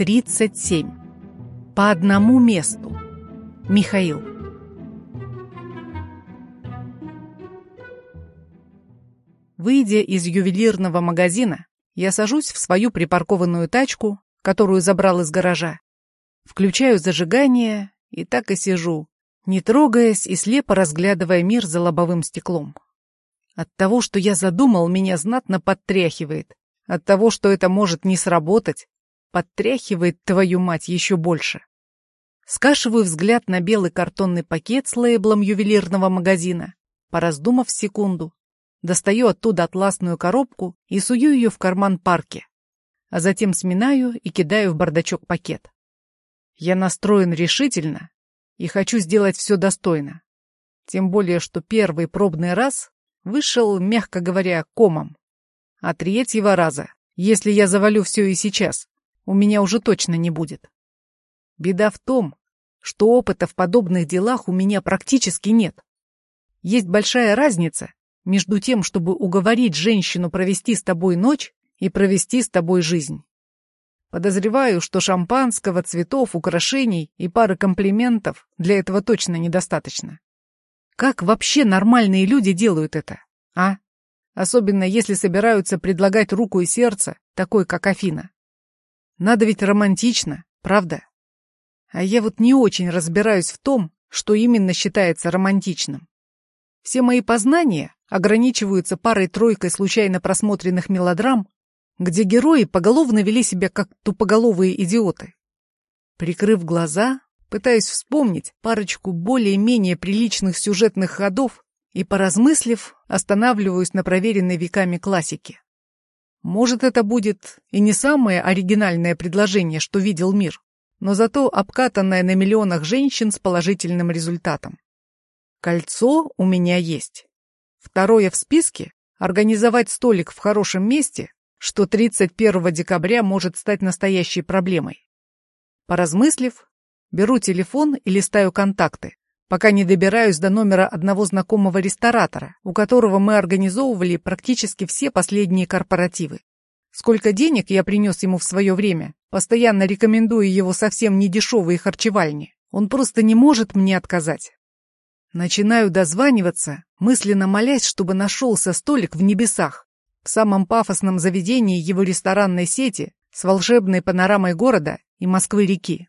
37. По одному месту. Михаил. Выйдя из ювелирного магазина, я сажусь в свою припаркованную тачку, которую забрал из гаража. Включаю зажигание и так и сижу, не трогаясь и слепо разглядывая мир за лобовым стеклом. От того, что я задумал, меня знатно подтряхивает. От того, что это может не сработать, подтряхивает твою мать еще больше. Скашиваю взгляд на белый картонный пакет с лейблом ювелирного магазина, пораздумав секунду. Достаю оттуда атласную коробку и сую ее в карман парки, а затем сминаю и кидаю в бардачок пакет. Я настроен решительно и хочу сделать все достойно. Тем более, что первый пробный раз вышел, мягко говоря, комом. А третьего раза, если я завалю все и сейчас, у меня уже точно не будет. Беда в том, что опыта в подобных делах у меня практически нет. Есть большая разница между тем, чтобы уговорить женщину провести с тобой ночь и провести с тобой жизнь. Подозреваю, что шампанского, цветов, украшений и пары комплиментов для этого точно недостаточно. Как вообще нормальные люди делают это, а? Особенно если собираются предлагать руку и сердце, такой как Афина. Надо ведь романтично, правда? А я вот не очень разбираюсь в том, что именно считается романтичным. Все мои познания ограничиваются парой-тройкой случайно просмотренных мелодрам, где герои поголовно вели себя как тупоголовые идиоты. Прикрыв глаза, пытаюсь вспомнить парочку более-менее приличных сюжетных ходов и, поразмыслив, останавливаюсь на проверенной веками классике. Может, это будет и не самое оригинальное предложение, что видел мир но зато обкатанная на миллионах женщин с положительным результатом. Кольцо у меня есть. Второе в списке – организовать столик в хорошем месте, что 31 декабря может стать настоящей проблемой. Поразмыслив, беру телефон и листаю контакты, пока не добираюсь до номера одного знакомого ресторатора, у которого мы организовывали практически все последние корпоративы. Сколько денег я принес ему в свое время, постоянно рекомендуя его совсем недешевые харчевальни. Он просто не может мне отказать. Начинаю дозваниваться, мысленно молясь, чтобы нашелся столик в небесах, в самом пафосном заведении его ресторанной сети с волшебной панорамой города и Москвы-реки.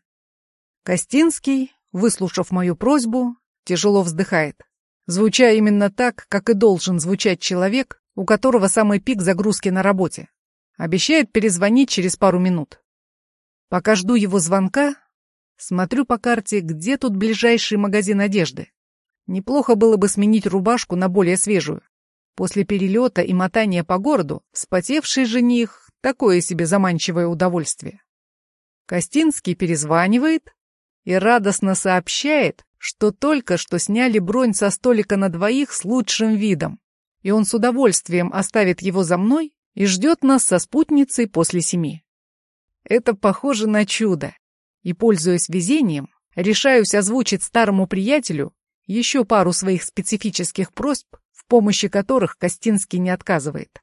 Костинский, выслушав мою просьбу, тяжело вздыхает, звуча именно так, как и должен звучать человек, у которого самый пик загрузки на работе. Обещает перезвонить через пару минут. Пока жду его звонка, смотрю по карте, где тут ближайший магазин одежды. Неплохо было бы сменить рубашку на более свежую. После перелета и мотания по городу вспотевший жених — такое себе заманчивое удовольствие. Костинский перезванивает и радостно сообщает, что только что сняли бронь со столика на двоих с лучшим видом, и он с удовольствием оставит его за мной и ждет нас со спутницей после семи. Это похоже на чудо. И, пользуясь везением, решаюсь озвучить старому приятелю еще пару своих специфических просьб, в помощи которых Костинский не отказывает.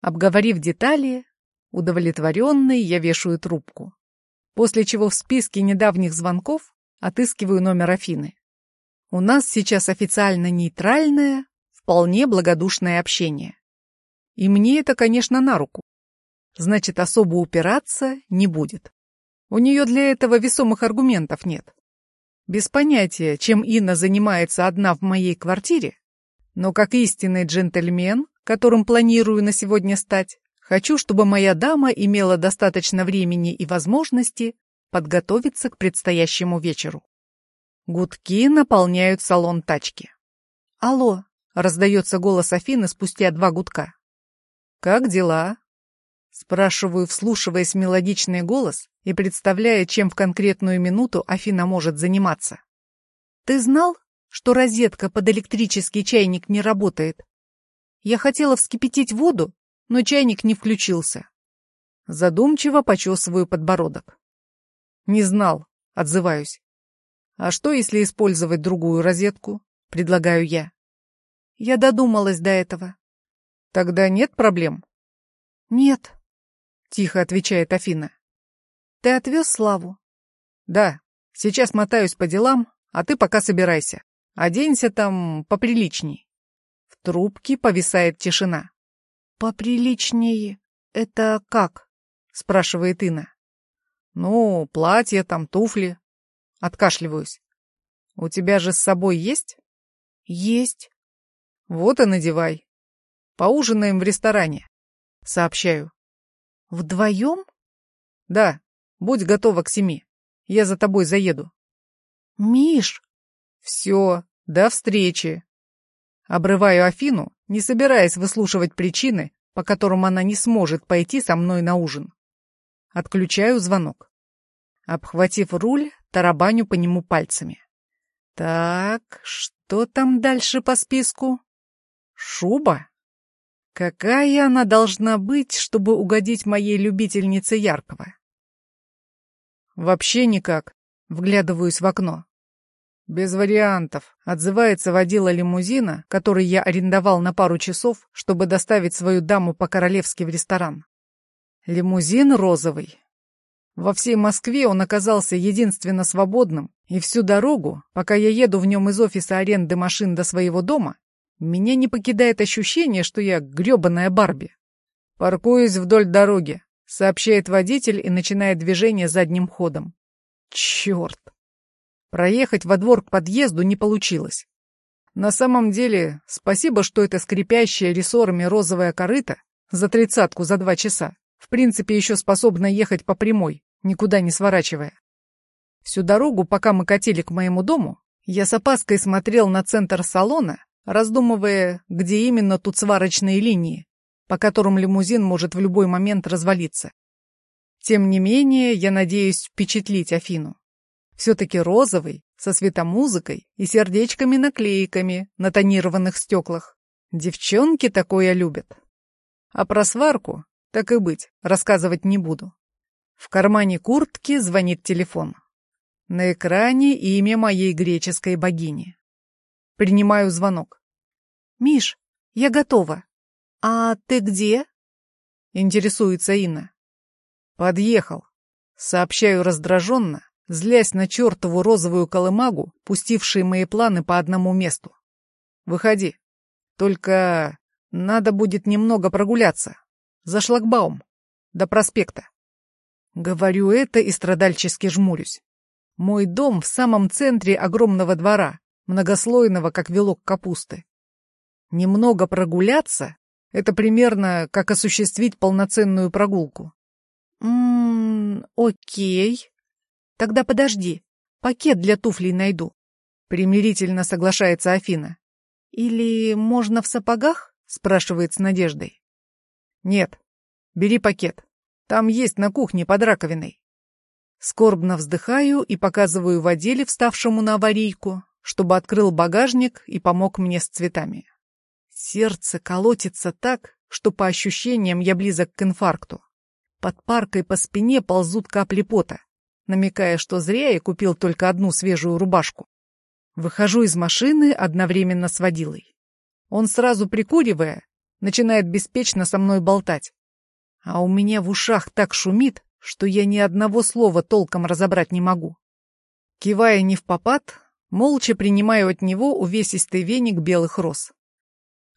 Обговорив детали, удовлетворенный, я вешаю трубку. После чего в списке недавних звонков отыскиваю номер Афины. У нас сейчас официально нейтральное, вполне благодушное общение. И мне это, конечно, на руку значит, особо упираться не будет. У нее для этого весомых аргументов нет. Без понятия, чем Инна занимается одна в моей квартире, но как истинный джентльмен, которым планирую на сегодня стать, хочу, чтобы моя дама имела достаточно времени и возможности подготовиться к предстоящему вечеру. Гудки наполняют салон тачки. «Алло», — раздается голос Афины спустя два гудка. «Как дела?» Спрашиваю, вслушиваясь в мелодичный голос и представляя, чем в конкретную минуту Афина может заниматься. «Ты знал, что розетка под электрический чайник не работает? Я хотела вскипятить воду, но чайник не включился». Задумчиво почесываю подбородок. «Не знал», — отзываюсь. «А что, если использовать другую розетку?» — предлагаю я. Я додумалась до этого. «Тогда нет проблем?» «Нет», — тихо отвечает Афина. Ты отвез Славу? Да. Сейчас мотаюсь по делам, а ты пока собирайся. Оденься там поприличней. В трубке повисает тишина. Поприличнее? Это как? Спрашивает Инна. Ну, платье там, туфли. Откашливаюсь. У тебя же с собой есть? Есть. Вот и надевай. Поужинаем в ресторане. Сообщаю. Вдвоем? Да. Будь готова к семи. Я за тобой заеду. Миш! Все, до встречи. Обрываю Афину, не собираясь выслушивать причины, по которым она не сможет пойти со мной на ужин. Отключаю звонок. Обхватив руль, тарабаню по нему пальцами. Так, что там дальше по списку? Шуба? Какая она должна быть, чтобы угодить моей любительнице яркого? Вообще никак. Вглядываюсь в окно. Без вариантов. Отзывается водила лимузина, который я арендовал на пару часов, чтобы доставить свою даму по-королевски в ресторан. Лимузин розовый. Во всей Москве он оказался единственно свободным, и всю дорогу, пока я еду в нем из офиса аренды машин до своего дома, меня не покидает ощущение, что я грёбаная Барби. Паркуюсь вдоль дороги, сообщает водитель и начинает движение задним ходом. Черт! Проехать во двор к подъезду не получилось. На самом деле, спасибо, что это скрипящая рессорами розовая корыта за тридцатку за два часа. В принципе, еще способна ехать по прямой, никуда не сворачивая. Всю дорогу, пока мы катили к моему дому, я с опаской смотрел на центр салона, раздумывая, где именно тут сварочные линии, по которым лимузин может в любой момент развалиться. Тем не менее, я надеюсь впечатлить Афину. Все-таки розовый, со светомузыкой и сердечками-наклейками на тонированных стеклах. Девчонки такое любят. А про сварку, так и быть, рассказывать не буду. В кармане куртки звонит телефон. На экране имя моей греческой богини. Принимаю звонок. «Миш, я готова. А ты где?» Интересуется Инна. «Подъехал». Сообщаю раздраженно, злясь на чертову розовую колымагу, пустившие мои планы по одному месту. «Выходи. Только надо будет немного прогуляться. За шлагбаум. До проспекта». Говорю это и страдальчески жмурюсь. Мой дом в самом центре огромного двора, многослойного, как вилок капусты. Немного прогуляться — это примерно как осуществить полноценную прогулку. «Ммм, окей. Тогда подожди, пакет для туфлей найду», — примирительно соглашается Афина. «Или можно в сапогах?» — спрашивает с надеждой. «Нет, бери пакет. Там есть на кухне под раковиной». Скорбно вздыхаю и показываю водиле, вставшему на аварийку, чтобы открыл багажник и помог мне с цветами. Сердце колотится так, что по ощущениям я близок к инфаркту. Под паркой по спине ползут капли пота, намекая, что зря я купил только одну свежую рубашку. Выхожу из машины одновременно с водилой. Он сразу прикуривая, начинает беспечно со мной болтать. А у меня в ушах так шумит, что я ни одного слова толком разобрать не могу. Кивая не в попад, молча принимаю от него увесистый веник белых роз.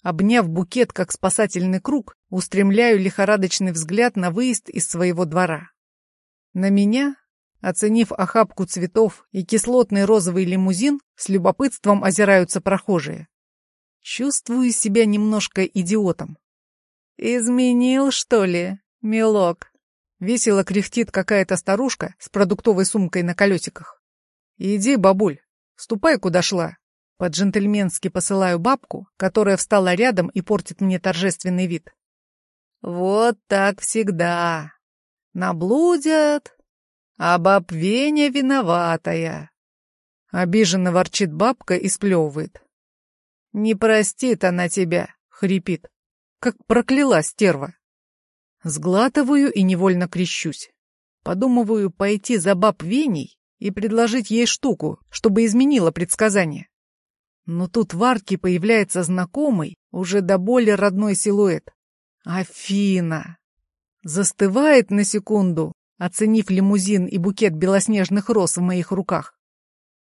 Обняв букет как спасательный круг, устремляю лихорадочный взгляд на выезд из своего двора. На меня, оценив охапку цветов и кислотный розовый лимузин, с любопытством озираются прохожие. Чувствую себя немножко идиотом. «Изменил, что ли, милок?» Весело кряхтит какая-то старушка с продуктовой сумкой на колесиках. «Иди, бабуль, ступай, куда шла. По-джентльменски посылаю бабку, которая встала рядом и портит мне торжественный вид. Вот так всегда. Наблудят, а баб Веня виноватая. Обиженно ворчит бабка и сплевывает. Не простит она тебя, хрипит. Как прокляла стерва. Сглатываю и невольно крещусь. Подумываю пойти за баб Веней и предложить ей штуку, чтобы изменила предсказание. Но тут в арке появляется знакомый, уже до боли родной силуэт. Афина! Застывает на секунду, оценив лимузин и букет белоснежных роз в моих руках.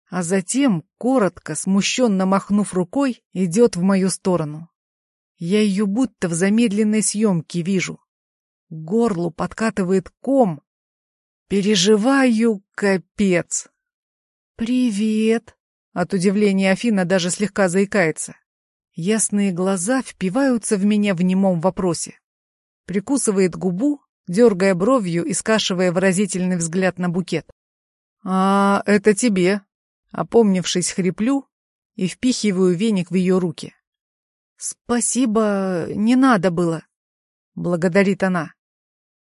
А затем, коротко, смущенно махнув рукой, идет в мою сторону. Я ее будто в замедленной съемке вижу. К горлу подкатывает ком. Переживаю капец. «Привет!» От удивления Афина даже слегка заикается. Ясные глаза впиваются в меня в немом вопросе. Прикусывает губу, дергая бровью и скашивая выразительный взгляд на букет. «А, это тебе!» Опомнившись, хриплю и впихиваю веник в ее руки. «Спасибо, не надо было», — благодарит она.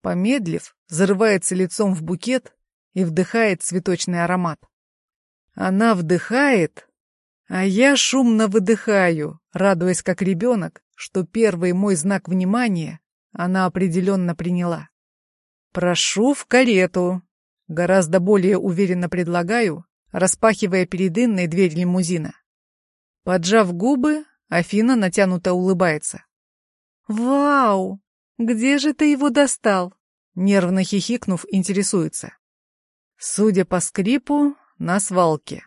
Помедлив, зарывается лицом в букет и вдыхает цветочный аромат. Она вдыхает, а я шумно выдыхаю, радуясь как ребенок, что первый мой знак внимания она определенно приняла. «Прошу в карету», — гораздо более уверенно предлагаю, распахивая перед Инной дверь лимузина. Поджав губы, Афина натянуто улыбается. «Вау! Где же ты его достал?» Нервно хихикнув, интересуется. Судя по скрипу, на свалке.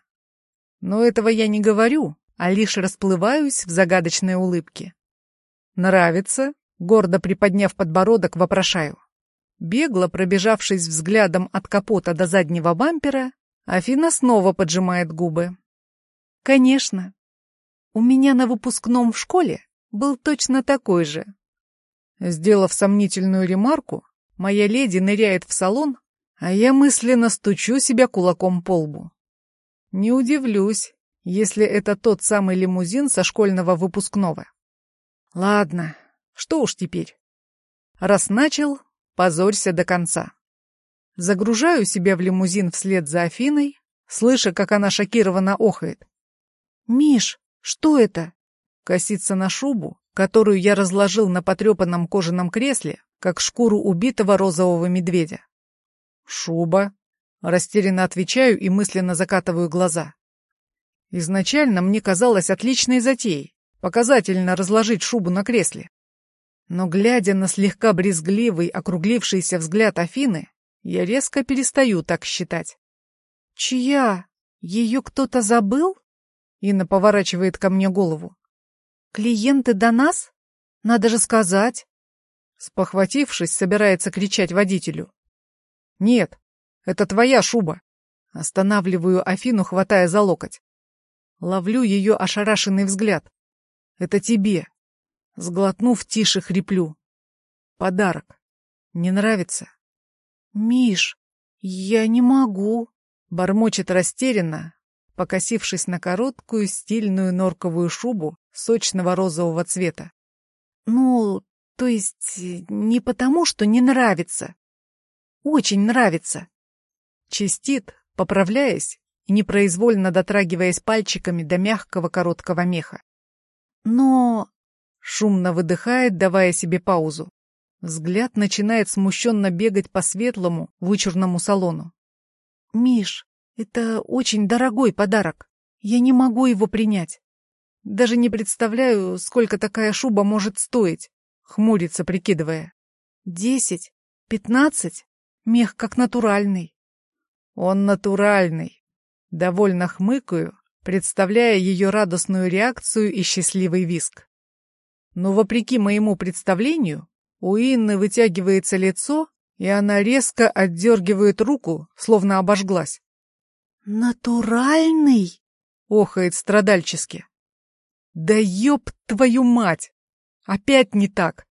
Но этого я не говорю, а лишь расплываюсь в загадочной улыбке. «Нравится?» — гордо приподняв подбородок, вопрошаю. Бегло пробежавшись взглядом от капота до заднего бампера, Афина снова поджимает губы. «Конечно. У меня на выпускном в школе был точно такой же». Сделав сомнительную ремарку, моя леди ныряет в салон, а я мысленно стучу себя кулаком по лбу. Не удивлюсь, если это тот самый лимузин со школьного выпускного. Ладно, что уж теперь. Раз начал, позорься до конца. Загружаю себя в лимузин вслед за Афиной, слыша, как она шокированно охает. «Миш, что это?» Косится на шубу, которую я разложил на потрепанном кожаном кресле, как шкуру убитого розового медведя. «Шуба», — растерянно отвечаю и мысленно закатываю глаза. Изначально мне казалось отличной затеей, показательно разложить шубу на кресле. Но, глядя на слегка брезгливый, округлившийся взгляд Афины, я резко перестаю так считать. «Чья? Ее кто-то забыл?» Инна поворачивает ко мне голову. «Клиенты до нас? Надо же сказать!» Спохватившись, собирается кричать водителю. «Нет, это твоя шуба!» Останавливаю Афину, хватая за локоть. Ловлю ее ошарашенный взгляд. «Это тебе!» Сглотнув, тише хриплю. «Подарок. Не нравится?» «Миш, я не могу!» Бормочет растерянно, покосившись на короткую стильную норковую шубу сочного розового цвета. «Ну, то есть не потому, что не нравится. Очень нравится». Чистит, поправляясь и непроизвольно дотрагиваясь пальчиками до мягкого короткого меха. «Но...» — шумно выдыхает, давая себе паузу. Взгляд начинает смущенно бегать по светлому, вычурному салону. «Миш, это очень дорогой подарок. Я не могу его принять. Даже не представляю, сколько такая шуба может стоить», — хмурится, прикидывая. «Десять? Пятнадцать? Мех как натуральный». «Он натуральный», — довольно хмыкаю, представляя ее радостную реакцию и счастливый виск. Но вопреки моему представлению, у Инны вытягивается лицо, и она резко отдергивает руку, словно обожглась. «Натуральный?» — охает страдальчески. «Да ёб твою мать! Опять не так!